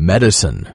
medicine.